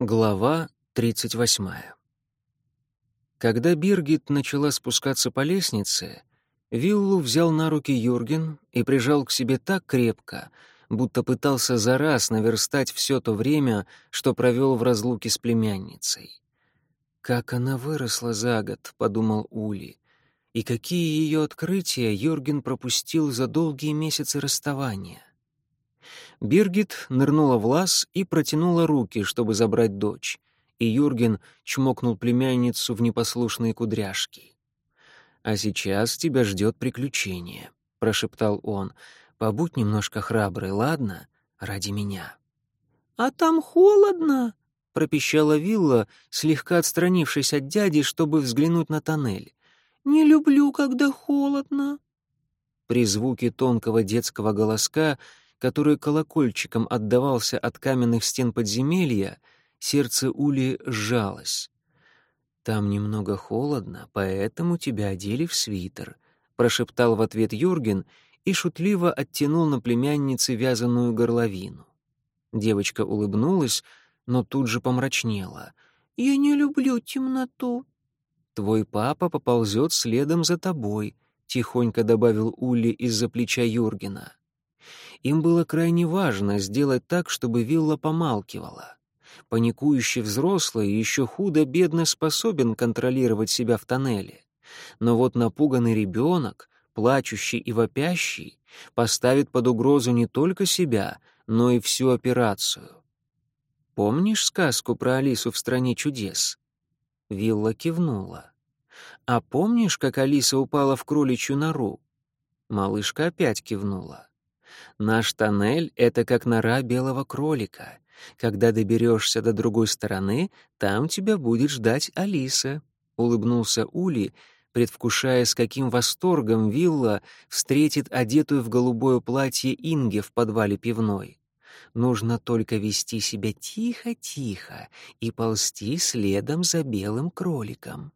Глава 38. Когда Биргит начала спускаться по лестнице, Виллу взял на руки Юрген и прижал к себе так крепко, будто пытался за раз наверстать все то время, что провел в разлуке с племянницей. «Как она выросла за год», — подумал Ули, и какие ее открытия Юрген пропустил за долгие месяцы расставания. Биргит нырнула в лаз и протянула руки, чтобы забрать дочь, и Юрген чмокнул племянницу в непослушные кудряшки. «А сейчас тебя ждет приключение», — прошептал он. «Побудь немножко храброй, ладно? Ради меня». «А там холодно», — пропищала Вилла, слегка отстранившись от дяди, чтобы взглянуть на тоннель. «Не люблю, когда холодно». При звуке тонкого детского голоска который колокольчиком отдавался от каменных стен подземелья, сердце Ули сжалось. «Там немного холодно, поэтому тебя одели в свитер», — прошептал в ответ Юрген и шутливо оттянул на племяннице вязаную горловину. Девочка улыбнулась, но тут же помрачнела. «Я не люблю темноту». «Твой папа поползет следом за тобой», — тихонько добавил Улли из-за плеча Юргена. Им было крайне важно сделать так, чтобы вилла помалкивала. Паникующий взрослый еще худо-бедно способен контролировать себя в тоннеле. Но вот напуганный ребенок, плачущий и вопящий, поставит под угрозу не только себя, но и всю операцию. Помнишь сказку про Алису в «Стране чудес»? Вилла кивнула. «А помнишь, как Алиса упала в кроличью нору?» Малышка опять кивнула. Наш тоннель — это как нора белого кролика. Когда доберешься до другой стороны, там тебя будет ждать Алиса», — улыбнулся Ули, предвкушая, с каким восторгом Вилла встретит одетую в голубое платье Инге в подвале пивной. Нужно только вести себя тихо-тихо и ползти следом за белым кроликом.